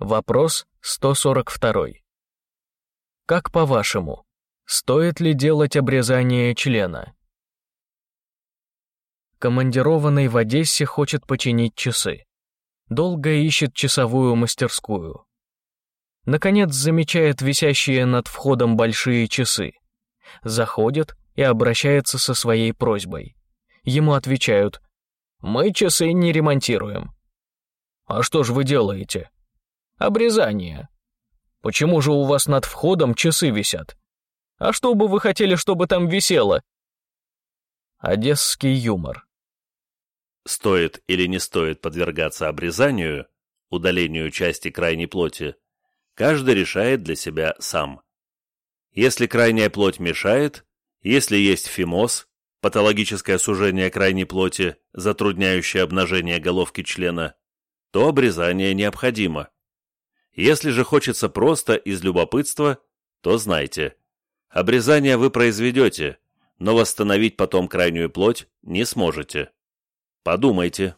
Вопрос 142. Как по-вашему, стоит ли делать обрезание члена? Командированный в Одессе хочет починить часы. Долго ищет часовую мастерскую. Наконец замечает висящие над входом большие часы. Заходит и обращается со своей просьбой. Ему отвечают «Мы часы не ремонтируем». «А что же вы делаете?» «Обрезание». «Почему же у вас над входом часы висят?» «А что бы вы хотели, чтобы там висело?» Одесский юмор. Стоит или не стоит подвергаться обрезанию, удалению части крайней плоти, каждый решает для себя сам. Если крайняя плоть мешает, если есть фимоз, патологическое сужение крайней плоти, затрудняющее обнажение головки члена, то обрезание необходимо. Если же хочется просто из любопытства, то знайте, обрезание вы произведете, но восстановить потом крайнюю плоть не сможете. Подумайте.